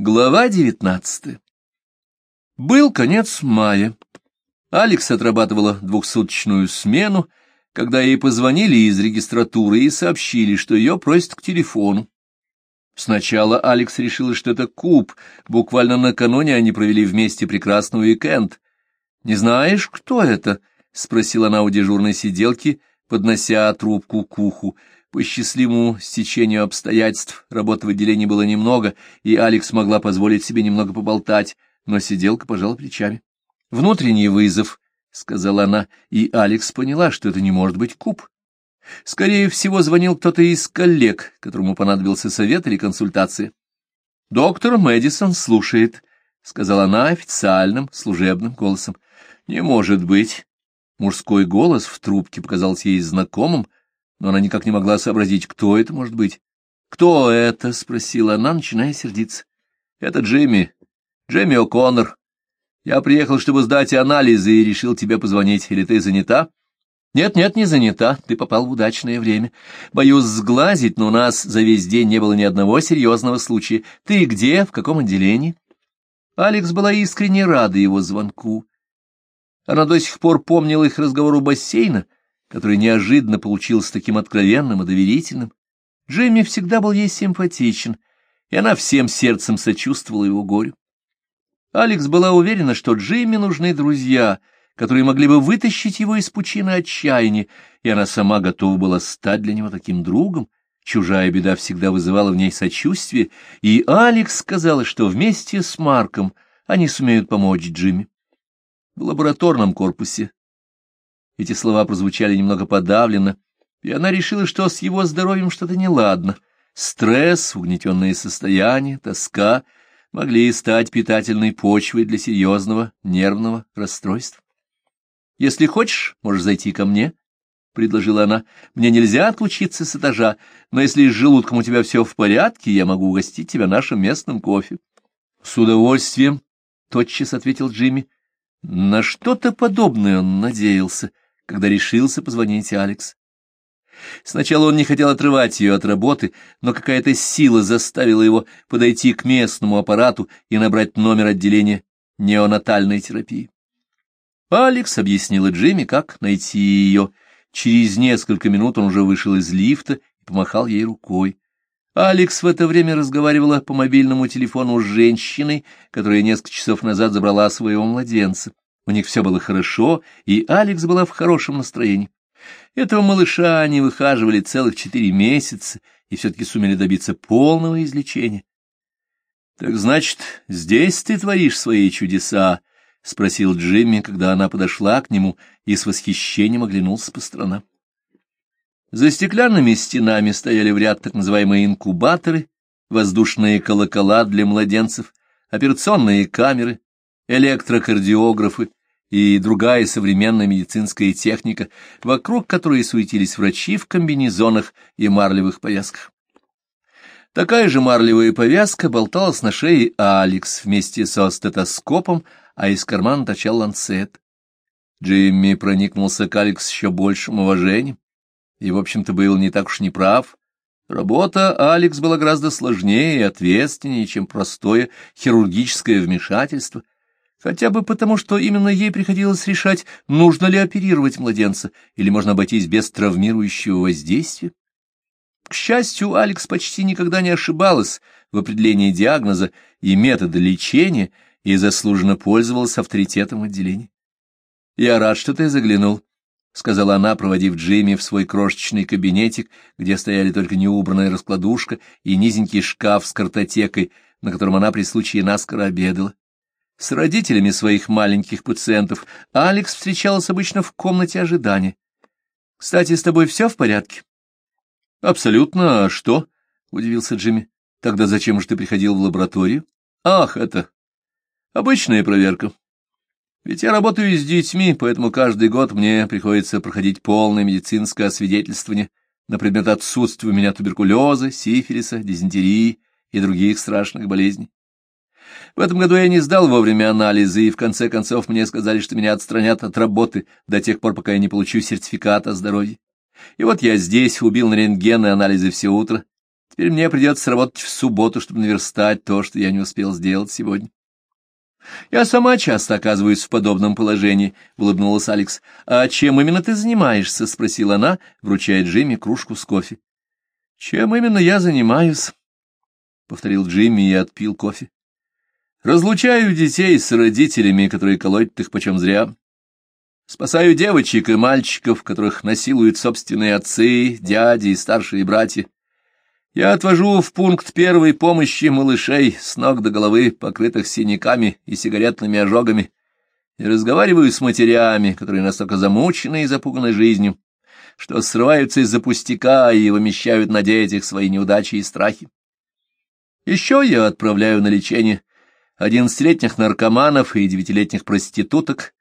Глава девятнадцатая Был конец мая. Алекс отрабатывала двухсуточную смену, когда ей позвонили из регистратуры и сообщили, что ее просят к телефону. Сначала Алекс решила, что это куб, буквально накануне они провели вместе прекрасный уикенд. «Не знаешь, кто это?» — спросила она у дежурной сиделки, поднося трубку к уху. По счастливому стечению обстоятельств работы в отделении было немного, и Алекс могла позволить себе немного поболтать, но сиделка пожала плечами. «Внутренний вызов», — сказала она, и Алекс поняла, что это не может быть куб. Скорее всего, звонил кто-то из коллег, которому понадобился совет или консультация. «Доктор Мэдисон слушает», — сказала она официальным служебным голосом. «Не может быть». Мужской голос в трубке показался ей знакомым, но она никак не могла сообразить, кто это может быть. «Кто это?» — спросила она, начиная сердиться. «Это Джимми. Джимми О'Коннор. Я приехал, чтобы сдать анализы, и решил тебе позвонить. Или ты занята?» «Нет-нет, не занята. Ты попал в удачное время. Боюсь сглазить, но у нас за весь день не было ни одного серьезного случая. Ты где? В каком отделении?» Алекс была искренне рада его звонку. Она до сих пор помнила их разговор у бассейна — который неожиданно получился таким откровенным и доверительным. Джейми всегда был ей симпатичен, и она всем сердцем сочувствовала его горю. Алекс была уверена, что Джейми нужны друзья, которые могли бы вытащить его из пучины отчаяния, и она сама готова была стать для него таким другом. Чужая беда всегда вызывала в ней сочувствие, и Алекс сказала, что вместе с Марком они сумеют помочь Джимми. В лабораторном корпусе эти слова прозвучали немного подавленно, и она решила, что с его здоровьем что-то неладно. Стресс, угнетенное состояние, тоска могли стать питательной почвой для серьезного нервного расстройства. «Если хочешь, можешь зайти ко мне», — предложила она. «Мне нельзя отлучиться с этажа, но если с желудком у тебя все в порядке, я могу угостить тебя нашим местным кофе». «С удовольствием», — тотчас ответил Джимми. На что-то подобное он надеялся когда решился позвонить Алекс. Сначала он не хотел отрывать ее от работы, но какая-то сила заставила его подойти к местному аппарату и набрать номер отделения неонатальной терапии. Алекс объяснила Джимми, как найти ее. Через несколько минут он уже вышел из лифта и помахал ей рукой. Алекс в это время разговаривала по мобильному телефону с женщиной, которая несколько часов назад забрала своего младенца. У них все было хорошо, и Алекс была в хорошем настроении. Этого малыша они выхаживали целых четыре месяца и все-таки сумели добиться полного излечения. — Так значит, здесь ты творишь свои чудеса? — спросил Джимми, когда она подошла к нему и с восхищением оглянулся по сторонам. За стеклянными стенами стояли в ряд так называемые инкубаторы, воздушные колокола для младенцев, операционные камеры, электрокардиографы, и другая современная медицинская техника, вокруг которой суетились врачи в комбинезонах и марлевых повязках. Такая же марлевая повязка болталась на шее Алекс вместе со стетоскопом, а из кармана торчал ланцет. Джимми проникнулся к Алекс еще большим уважением и, в общем-то, был не так уж неправ. Работа Алекс была гораздо сложнее и ответственнее, чем простое хирургическое вмешательство — хотя бы потому, что именно ей приходилось решать, нужно ли оперировать младенца, или можно обойтись без травмирующего воздействия. К счастью, Алекс почти никогда не ошибалась в определении диагноза и метода лечения и заслуженно пользовалась авторитетом отделения. «Я рад, что ты заглянул», — сказала она, проводив Джимми в свой крошечный кабинетик, где стояли только неубранная раскладушка и низенький шкаф с картотекой, на котором она при случае наскоро обедала. С родителями своих маленьких пациентов Алекс встречалась обычно в комнате ожидания. «Кстати, с тобой все в порядке?» «Абсолютно. А что?» — удивился Джимми. «Тогда зачем же ты приходил в лабораторию?» «Ах, это... обычная проверка. Ведь я работаю с детьми, поэтому каждый год мне приходится проходить полное медицинское освидетельствование на предмет отсутствия у меня туберкулеза, сифилиса, дизентерии и других страшных болезней. В этом году я не сдал вовремя анализы, и в конце концов мне сказали, что меня отстранят от работы до тех пор, пока я не получу сертификат о здоровье. И вот я здесь убил на рентген и анализы все утро. Теперь мне придется работать в субботу, чтобы наверстать то, что я не успел сделать сегодня. Я сама часто оказываюсь в подобном положении, — улыбнулась Алекс. — А чем именно ты занимаешься? — спросила она, вручая Джимми кружку с кофе. — Чем именно я занимаюсь? — повторил Джимми и отпил кофе. — Разлучаю детей с родителями, которые колотят их почем зря. Спасаю девочек и мальчиков, которых насилуют собственные отцы, дяди и старшие братья. Я отвожу в пункт первой помощи малышей с ног до головы, покрытых синяками и сигаретными ожогами, и разговариваю с матерями, которые настолько замучены и запуганы жизнью, что срываются из-за пустяка и вымещают на детях свои неудачи и страхи. Еще я отправляю на лечение одиннадцатилетних наркоманов и девятилетних проституток,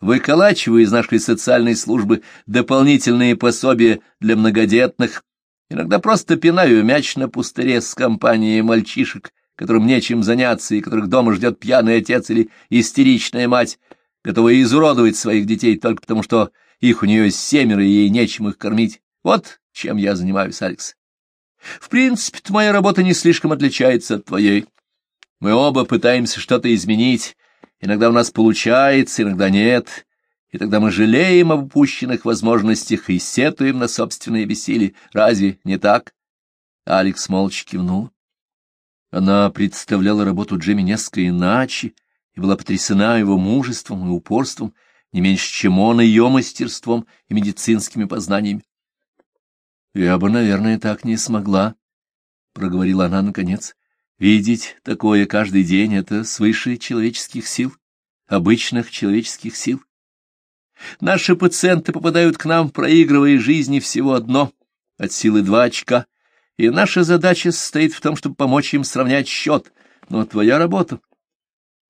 выколачиваю из нашей социальной службы дополнительные пособия для многодетных, Иногда просто пинаю мяч на пустыре с компанией мальчишек, которым нечем заняться и которых дома ждет пьяный отец или истеричная мать, готовая изуродовать своих детей только потому, что их у нее семеро и ей нечем их кормить. Вот чем я занимаюсь, Алекс. В принципе, моя работа не слишком отличается от твоей. Мы оба пытаемся что-то изменить. Иногда у нас получается, иногда нет и тогда мы жалеем об упущенных возможностях и сетуем на собственное бессилие. Разве не так? Алекс молча кивнул. Она представляла работу Джимми несколько иначе и была потрясена его мужеством и упорством, не меньше, чем он ее мастерством и медицинскими познаниями. «Я бы, наверное, так не смогла», — проговорила она наконец. «Видеть такое каждый день — это свыше человеческих сил, обычных человеческих сил. Наши пациенты попадают к нам, проигрывая жизни всего одно, от силы два очка, и наша задача состоит в том, чтобы помочь им сравнять счет. Но твоя работа...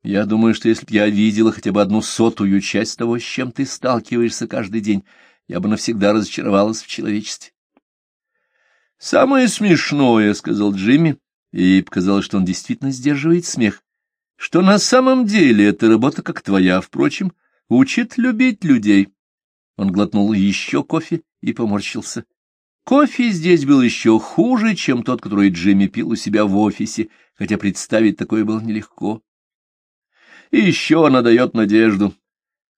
Я думаю, что если б я видела хотя бы одну сотую часть того, с чем ты сталкиваешься каждый день, я бы навсегда разочаровалась в человечестве. «Самое смешное», — сказал Джимми, и показалось, что он действительно сдерживает смех, — «что на самом деле эта работа как твоя, впрочем, — учит любить людей. Он глотнул еще кофе и поморщился. Кофе здесь был еще хуже, чем тот, который Джимми пил у себя в офисе, хотя представить такое было нелегко. И еще она дает надежду.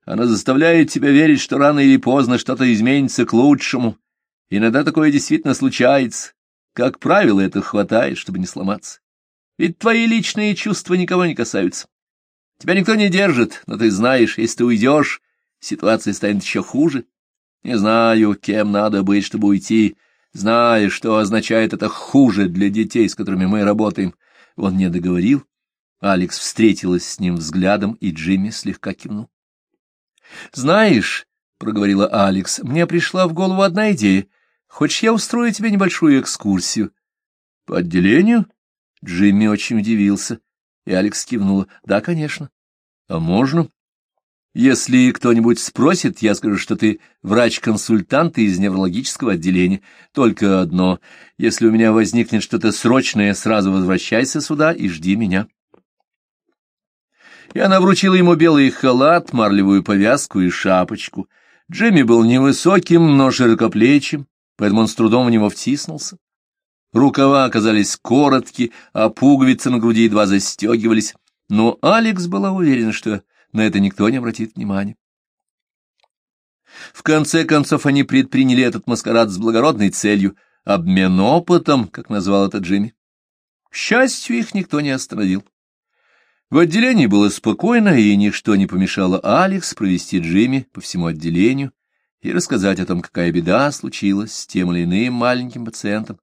Она заставляет тебя верить, что рано или поздно что-то изменится к лучшему. Иногда такое действительно случается. Как правило, это хватает, чтобы не сломаться. Ведь твои личные чувства никого не касаются. Тебя никто не держит, но ты знаешь, если ты уйдешь, ситуация станет еще хуже. Не знаю, кем надо быть, чтобы уйти. Знаю, что означает это хуже для детей, с которыми мы работаем. Он не договорил. Алекс встретилась с ним взглядом, и Джимми слегка кивнул. — Знаешь, — проговорила Алекс, — мне пришла в голову одна идея. Хочешь, я устрою тебе небольшую экскурсию? — По отделению? Джимми очень удивился и Алекс кивнула. «Да, конечно». «А можно?» «Если кто-нибудь спросит, я скажу, что ты врач-консультант из неврологического отделения. Только одно. Если у меня возникнет что-то срочное, сразу возвращайся сюда и жди меня». И она вручила ему белый халат, марлевую повязку и шапочку. Джимми был невысоким, но широкоплечим, поэтому он с трудом в него втиснулся. Рукава оказались короткие, а пуговицы на груди едва застегивались, но Алекс была уверена, что на это никто не обратит внимания. В конце концов они предприняли этот маскарад с благородной целью — обмен опытом, как назвал это Джимми. К счастью, их никто не остановил. В отделении было спокойно, и ничто не помешало Алекс провести Джимми по всему отделению и рассказать о том, какая беда случилась с тем или иным маленьким пациентом,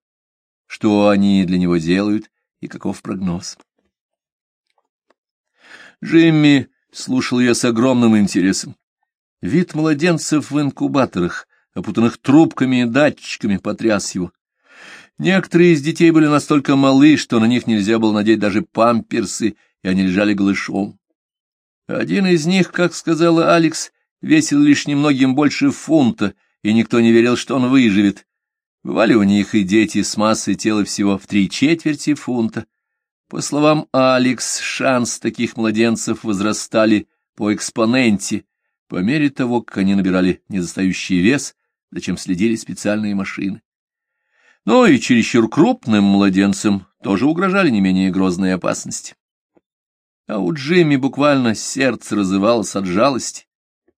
что они для него делают и каков прогноз. Джимми слушал ее с огромным интересом. Вид младенцев в инкубаторах, опутанных трубками и датчиками, потряс его. Некоторые из детей были настолько малы, что на них нельзя было надеть даже памперсы, и они лежали голышом. Один из них, как сказала Алекс, весил лишь немногим больше фунта, и никто не верил, что он выживет. Бывали у них и дети с массой тела всего в три четверти фунта. По словам Алекс, шанс таких младенцев возрастали по экспоненте, по мере того, как они набирали недостающий вес, зачем следили специальные машины. Но и чересчур крупным младенцам тоже угрожали не менее грозные опасности. А у Джимми буквально сердце разывалось от жалости,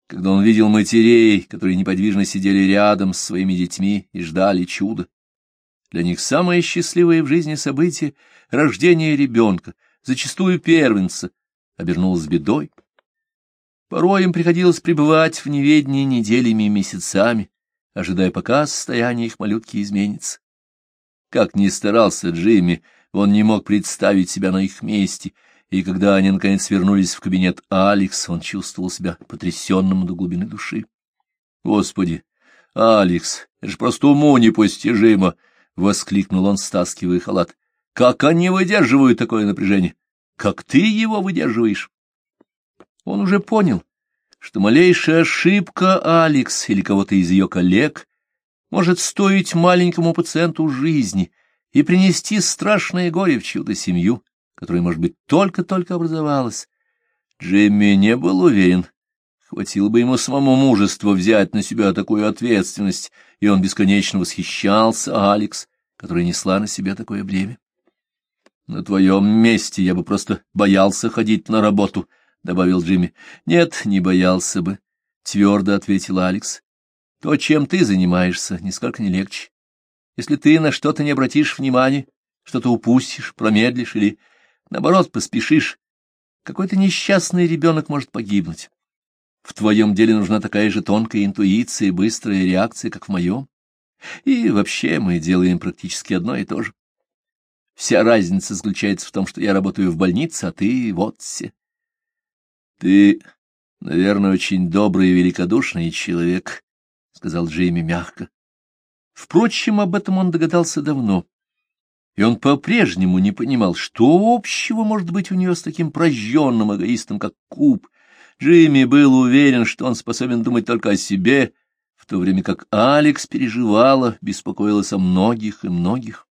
когда он видел матерей, которые неподвижно сидели рядом с своими детьми и ждали чуда. Для них самое счастливое в жизни событие — рождение ребенка, зачастую первенца, обернулось бедой. Порой им приходилось пребывать в неведении неделями и месяцами, ожидая, пока состояние их малютки изменится. Как ни старался Джимми, он не мог представить себя на их месте, и когда они наконец вернулись в кабинет Алекс, он чувствовал себя потрясенным до глубины души. Господи, Алекс, это же просто уму непостижимо! — воскликнул он, стаскивая халат. — Как они выдерживают такое напряжение? Как ты его выдерживаешь? Он уже понял, что малейшая ошибка Алекс или кого-то из ее коллег может стоить маленькому пациенту жизни и принести страшное горе в чью-то семью, которая, может быть, только-только образовалась. Джимми не был уверен, хватило бы ему самому мужества взять на себя такую ответственность, и он бесконечно восхищался Алекс, которая несла на себя такое бремя. На твоем месте я бы просто боялся ходить на работу, — добавил Джимми. — Нет, не боялся бы, — твердо ответил Алекс. — То, чем ты занимаешься, нисколько не легче. Если ты на что-то не обратишь внимания, что-то упустишь, промедлишь или, наоборот, поспешишь, какой-то несчастный ребенок может погибнуть. В твоем деле нужна такая же тонкая интуиция и быстрая реакция, как в моем. И вообще мы делаем практически одно и то же. Вся разница заключается в том, что я работаю в больнице, а ты вот все. Ты, наверное, очень добрый и великодушный человек, — сказал Джейми мягко. Впрочем, об этом он догадался давно, и он по-прежнему не понимал, что общего может быть у нее с таким прожженным эгоистом, как Куб. Джимми был уверен, что он способен думать только о себе, в то время как Алекс переживала, беспокоилась о многих и многих.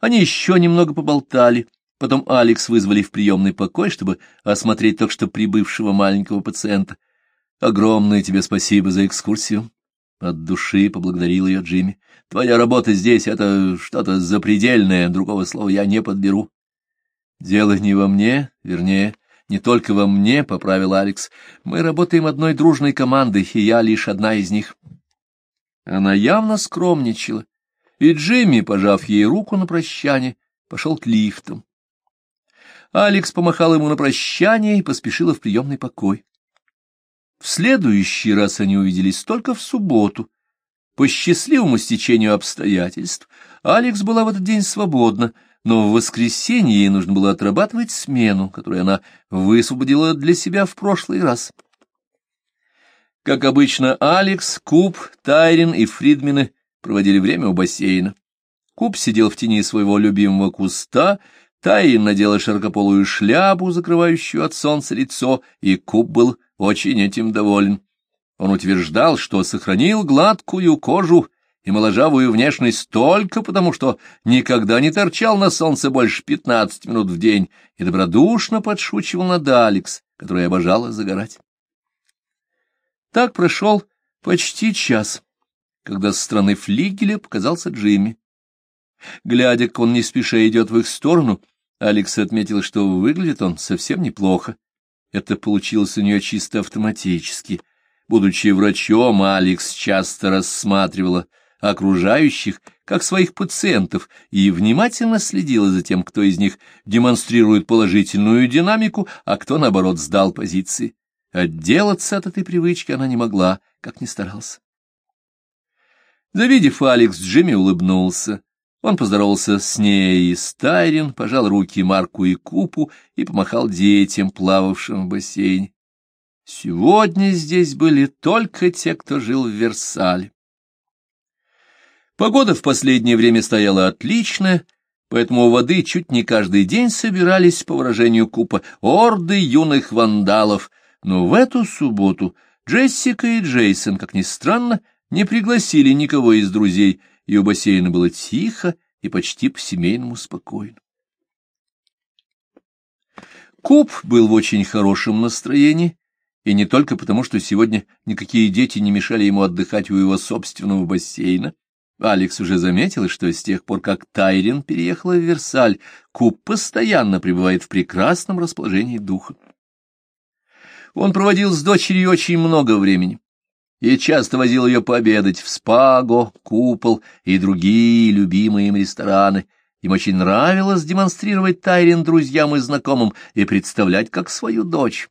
Они еще немного поболтали, Потом Алекс вызвали в приемный покой, чтобы осмотреть только что прибывшего маленького пациента. Огромное тебе спасибо за экскурсию. От души поблагодарил ее Джимми. Твоя работа здесь — это что-то запредельное, другого слова я не подберу. Дело не во мне, вернее, не только во мне, — поправил Алекс. Мы работаем одной дружной командой, и я лишь одна из них. Она явно скромничала, и Джимми, пожав ей руку на прощание, пошел к лифтам. Алекс помахал ему на прощание и поспешила в приемный покой. В следующий раз они увиделись только в субботу. По счастливому стечению обстоятельств Алекс была в этот день свободна, но в воскресенье ей нужно было отрабатывать смену, которую она высвободила для себя в прошлый раз. Как обычно, Алекс, Куб, Тайрин и Фридмены проводили время у бассейна. Куб сидел в тени своего любимого куста Тайин надела широкополую шляпу, закрывающую от солнца лицо, и Куб был очень этим доволен. Он утверждал, что сохранил гладкую кожу и моложавую внешность только потому, что никогда не торчал на солнце больше пятнадцати минут в день, и добродушно подшучивал над Алекс, которая обожала загорать. Так прошел почти час, когда со стороны флигеля показался Джимми. Глядя, как он не спеша идет в их сторону, Алекс отметил, что выглядит он совсем неплохо. Это получилось у нее чисто автоматически. Будучи врачом, Алекс часто рассматривала окружающих как своих пациентов и внимательно следила за тем, кто из них демонстрирует положительную динамику, а кто, наоборот, сдал позиции. Отделаться от этой привычки она не могла, как ни старался. Завидев Алекс, Джимми улыбнулся. Он поздоровался с ней и Стайрин, пожал руки Марку и Купу и помахал детям, плававшим в бассейне. Сегодня здесь были только те, кто жил в Версале. Погода в последнее время стояла отличная, поэтому воды чуть не каждый день собирались, по выражению Купа, орды юных вандалов, но в эту субботу Джессика и Джейсон, как ни странно, не пригласили никого из друзей — и у бассейна было тихо и почти по-семейному спокойно. Куб был в очень хорошем настроении, и не только потому, что сегодня никакие дети не мешали ему отдыхать у его собственного бассейна, Алекс уже заметил, что с тех пор, как Тайрин переехала в Версаль, Куб постоянно пребывает в прекрасном расположении духа. Он проводил с дочерью очень много времени и часто возил ее пообедать в Спаго, Купол и другие любимые им рестораны. Им очень нравилось демонстрировать Тайрин друзьям и знакомым и представлять как свою дочь.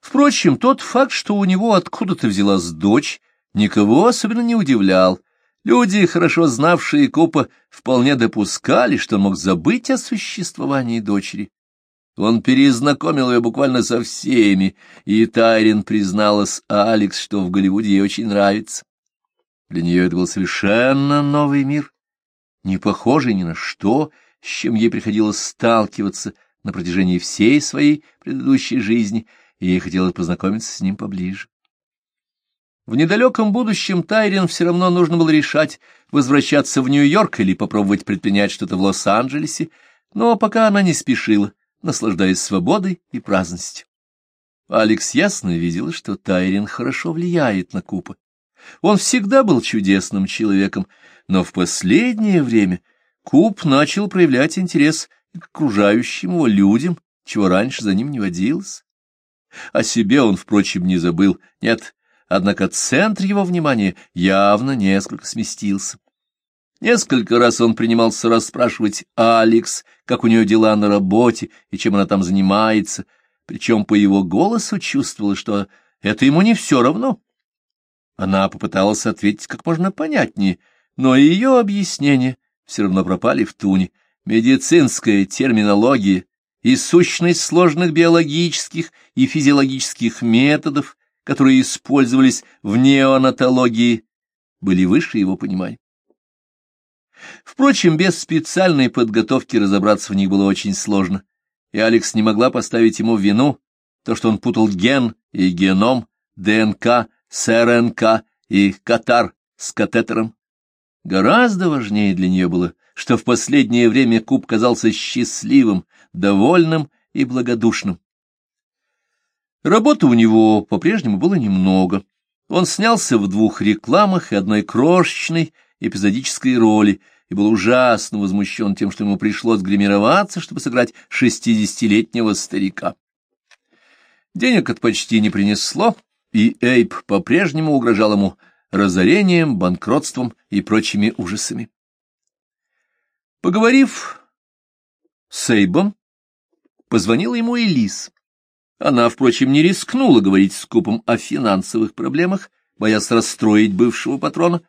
Впрочем, тот факт, что у него откуда-то взялась дочь, никого особенно не удивлял. Люди, хорошо знавшие Купа, вполне допускали, что он мог забыть о существовании дочери. Он перезнакомил ее буквально со всеми, и Тайрин призналась Алекс, что в Голливуде ей очень нравится. Для нее это был совершенно новый мир, не похожий ни на что, с чем ей приходилось сталкиваться на протяжении всей своей предыдущей жизни, и ей хотелось познакомиться с ним поближе. В недалеком будущем Тайрин все равно нужно было решать, возвращаться в Нью-Йорк или попробовать предпринять что-то в Лос-Анджелесе, но пока она не спешила, наслаждаясь свободой и праздностью. Алекс ясно видел, что Тайрин хорошо влияет на Купа. Он всегда был чудесным человеком, но в последнее время Куп начал проявлять интерес к окружающим его людям, чего раньше за ним не водилось. О себе он, впрочем, не забыл. Нет, однако центр его внимания явно несколько сместился. Несколько раз он принимался расспрашивать Алекс, как у нее дела на работе и чем она там занимается, причем по его голосу чувствовала, что это ему не все равно. Она попыталась ответить как можно понятнее, но ее объяснения все равно пропали в туне. Медицинская терминология и сущность сложных биологических и физиологических методов которые использовались в неонатологии, были выше его понимания. Впрочем, без специальной подготовки разобраться в них было очень сложно, и Алекс не могла поставить ему вину то, что он путал ген и геном, ДНК с РНК и катар с катетером. Гораздо важнее для нее было, что в последнее время Куб казался счастливым, довольным и благодушным. Работы у него по-прежнему было немного. Он снялся в двух рекламах и одной крошечной эпизодической роли и был ужасно возмущен тем, что ему пришлось гримироваться, чтобы сыграть шестидесятилетнего старика. Денег это почти не принесло, и Эйп по-прежнему угрожал ему разорением, банкротством и прочими ужасами. Поговорив с Эйбом, позвонила ему Элис. Она, впрочем, не рискнула говорить с Купом о финансовых проблемах, боясь расстроить бывшего патрона.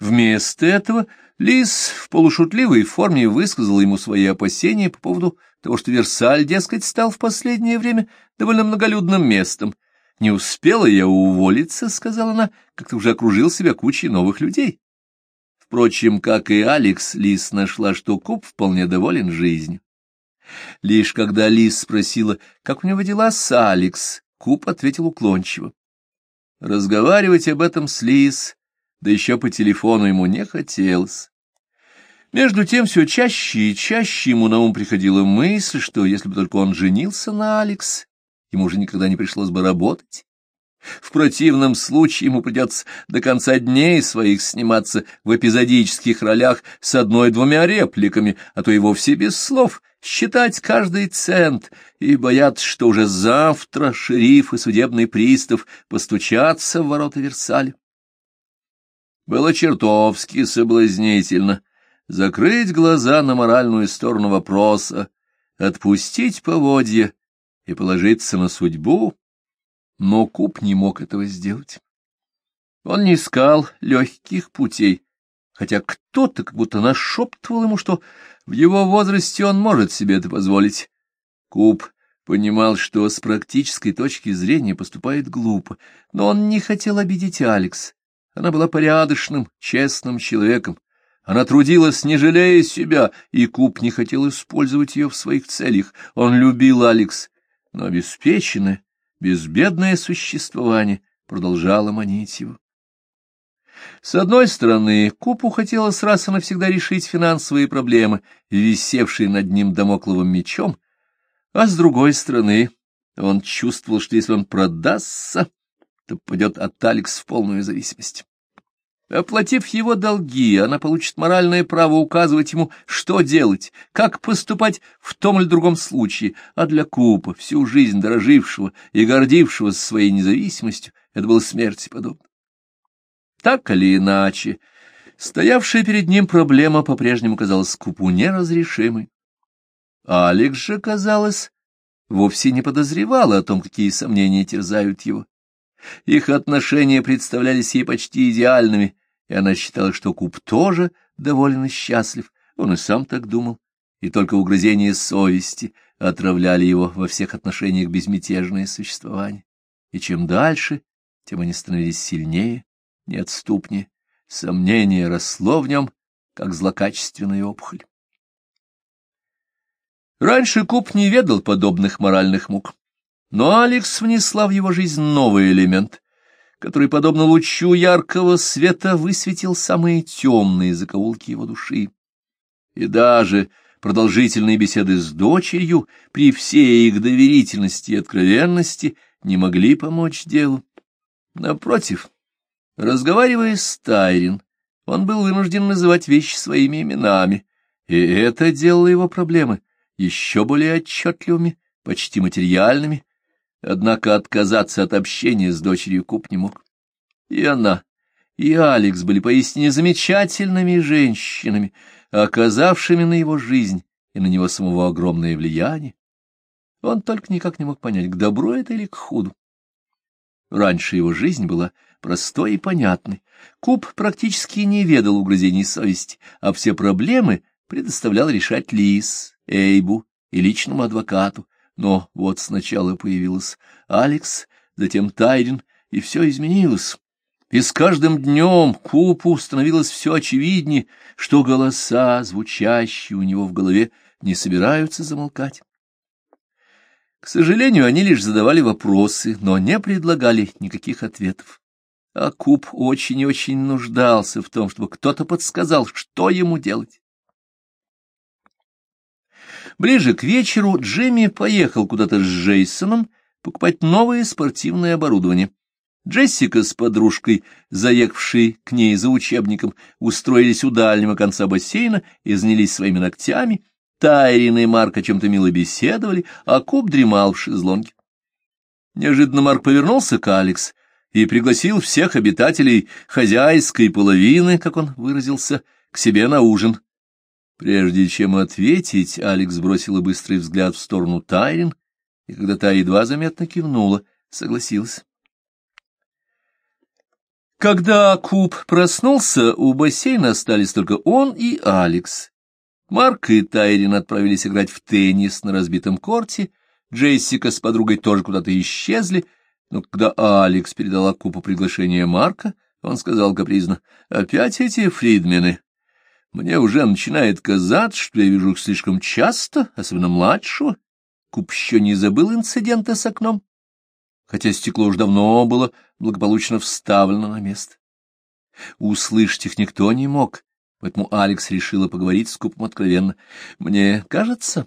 Вместо этого Лис в полушутливой форме высказал ему свои опасения по поводу того, что Версаль, дескать, стал в последнее время довольно многолюдным местом. «Не успела я уволиться», — сказала она, — «как-то уже окружил себя кучей новых людей». Впрочем, как и Алекс, Лис нашла, что Куп вполне доволен жизнью. Лишь когда Лис спросила, как у него дела с Алекс, Куб ответил уклончиво. Разговаривать об этом с Лис, да еще по телефону ему не хотелось. Между тем все чаще и чаще ему на ум приходила мысль, что если бы только он женился на Алекс, ему уже никогда не пришлось бы работать. В противном случае ему придется до конца дней своих сниматься в эпизодических ролях с одной-двумя репликами, а то и вовсе без слов, считать каждый цент и бояться, что уже завтра шериф и судебный пристав постучатся в ворота Версаля. Было чертовски соблазнительно закрыть глаза на моральную сторону вопроса, отпустить поводья и положиться на судьбу, но Куб не мог этого сделать. Он не искал легких путей, хотя кто-то как будто нашептывал ему, что в его возрасте он может себе это позволить. Куб понимал, что с практической точки зрения поступает глупо, но он не хотел обидеть Алекс. Она была порядочным, честным человеком. Она трудилась, не жалея себя, и Куб не хотел использовать ее в своих целях. Он любил Алекс, но обеспеченная, безбедное существование продолжало манить его. С одной стороны, Купу хотелось раз и навсегда решить финансовые проблемы, висевшие над ним домокловым мечом, а с другой стороны, он чувствовал, что если он продастся, то пойдет от Алекс в полную зависимость. Оплатив его долги, она получит моральное право указывать ему, что делать, как поступать в том или другом случае, а для Купа, всю жизнь дорожившего и гордившегося своей независимостью, это было смерти подобно. Так или иначе, стоявшая перед ним проблема по-прежнему казалась Купу неразрешимой. Алекс же, казалось, вовсе не подозревала о том, какие сомнения терзают его. Их отношения представлялись ей почти идеальными, и она считала, что Куб тоже доволен и счастлив, он и сам так думал, и только угрызения совести отравляли его во всех отношениях безмятежное существование. И чем дальше, тем они становились сильнее, неотступнее. Сомнение росло в нем, как злокачественная опухоль. Раньше Куб не ведал подобных моральных мук. Но Алекс внесла в его жизнь новый элемент, который, подобно лучу яркого света, высветил самые темные закоулки его души. И даже продолжительные беседы с дочерью, при всей их доверительности и откровенности, не могли помочь делу. Напротив, разговаривая с Тайрин, он был вынужден называть вещи своими именами, и это делало его проблемы еще более отчетливыми, почти материальными, Однако отказаться от общения с дочерью Куб не мог. И она, и Алекс были поистине замечательными женщинами, оказавшими на его жизнь и на него самого огромное влияние. Он только никак не мог понять, к добру это или к худу. Раньше его жизнь была простой и понятной. Куб практически не ведал угрызений совести, а все проблемы предоставлял решать Лис, Эйбу и личному адвокату, но вот сначала появилась Алекс, затем Тайрин, и все изменилось. И с каждым днем Купу становилось все очевиднее, что голоса, звучащие у него в голове, не собираются замолкать. К сожалению, они лишь задавали вопросы, но не предлагали никаких ответов. А Куб очень и очень нуждался в том, чтобы кто-то подсказал, что ему делать. Ближе к вечеру Джимми поехал куда-то с Джейсоном покупать новое спортивное оборудование. Джессика с подружкой, заехавшей к ней за учебником, устроились у дальнего конца бассейна и занялись своими ногтями. Тайрин и Марк о чем-то мило беседовали, а Куб дремал в шезлонге. Неожиданно Марк повернулся к Алекс и пригласил всех обитателей хозяйской половины, как он выразился, к себе на ужин. Прежде чем ответить, Алекс бросила быстрый взгляд в сторону Тайрин, и когда та едва заметно кивнула, согласился. Когда Куб проснулся, у бассейна остались только он и Алекс. Марк и Тайрин отправились играть в теннис на разбитом корте, Джессика с подругой тоже куда-то исчезли, но когда Алекс передала Кубу приглашение Марка, он сказал капризно, «Опять эти фридмены?» Мне уже начинает казаться, что я вижу их слишком часто, особенно младшего. Куп еще не забыл инцидента с окном, хотя стекло уж давно было благополучно вставлено на место. Услышать их никто не мог, поэтому Алекс решила поговорить с Купом откровенно. — Мне кажется,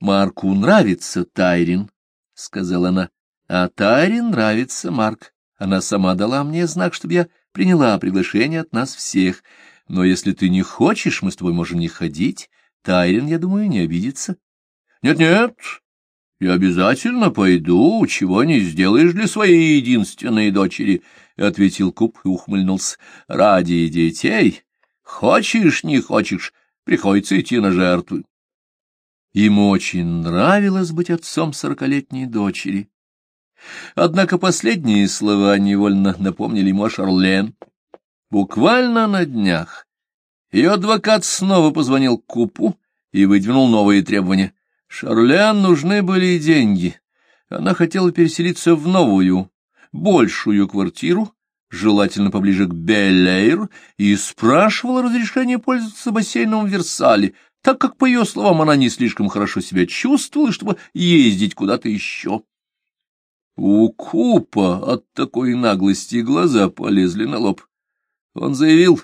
Марку нравится Тайрин, — сказала она, — а Тайрин нравится Марк. Она сама дала мне знак, чтобы я приняла приглашение от нас всех — но если ты не хочешь, мы с тобой можем не ходить. Тайрин, я думаю, не обидится. Нет-нет, я обязательно пойду, чего не сделаешь для своей единственной дочери, — ответил Куб и ухмыльнулся. — Ради детей, хочешь, не хочешь, приходится идти на жертвы. Ему очень нравилось быть отцом сорокалетней дочери. Однако последние слова невольно напомнили ему о Шарлен. Буквально на днях ее адвокат снова позвонил Купу и выдвинул новые требования. Шарлен нужны были деньги. Она хотела переселиться в новую, большую квартиру, желательно поближе к Беллейр, и спрашивала разрешение пользоваться бассейном в Версале, так как, по ее словам, она не слишком хорошо себя чувствовала, чтобы ездить куда-то еще. У Купа от такой наглости глаза полезли на лоб. Он заявил,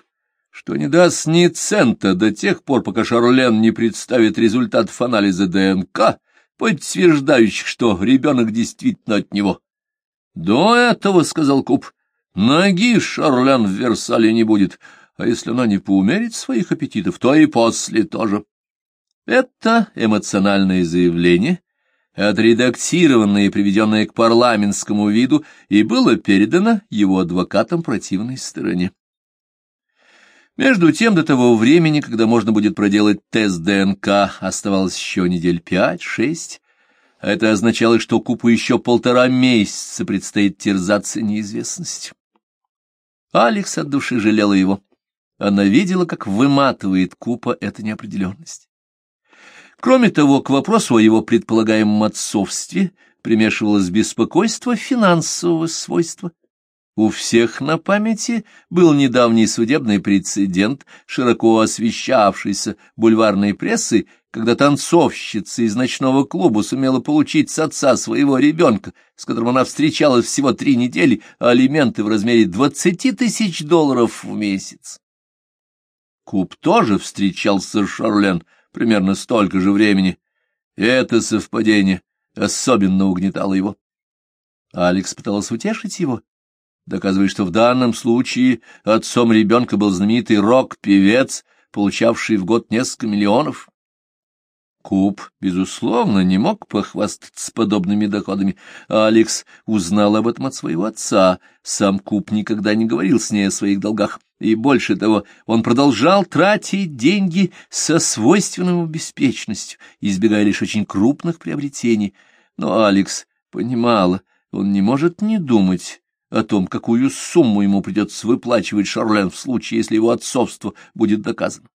что не даст ни цента до тех пор, пока Шарлен не представит результатов анализа ДНК, подтверждающих, что ребенок действительно от него. До этого, — сказал Куб, — Ноги Шарлен в Версале не будет, а если она не поумерит своих аппетитов, то и после тоже. Это эмоциональное заявление, отредактированное и приведенное к парламентскому виду, и было передано его адвокатам противной стороне. Между тем, до того времени, когда можно будет проделать тест ДНК, оставалось еще недель пять-шесть. Это означало, что Купу еще полтора месяца предстоит терзаться неизвестностью. Алекс от души жалела его. Она видела, как выматывает Купа эта неопределенность. Кроме того, к вопросу о его предполагаемом отцовстве примешивалось беспокойство финансового свойства. У всех на памяти был недавний судебный прецедент, широко освещавшийся бульварной прессой, когда танцовщица из ночного клуба сумела получить с отца своего ребенка, с которым она встречалась всего три недели, а алименты в размере двадцати тысяч долларов в месяц. Куб тоже встречался с Шарлен примерно столько же времени. Это совпадение особенно угнетало его. Алекс пыталась утешить его, доказывая, что в данном случае отцом ребенка был знаменитый рок-певец, получавший в год несколько миллионов. Куб, безусловно, не мог похвастаться подобными доходами, Алекс узнал об этом от своего отца. Сам Куб никогда не говорил с ней о своих долгах, и больше того, он продолжал тратить деньги со свойственной беспечностью, избегая лишь очень крупных приобретений. Но Алекс понимала, он не может не думать о том, какую сумму ему придется выплачивать Шарлен в случае, если его отцовство будет доказано.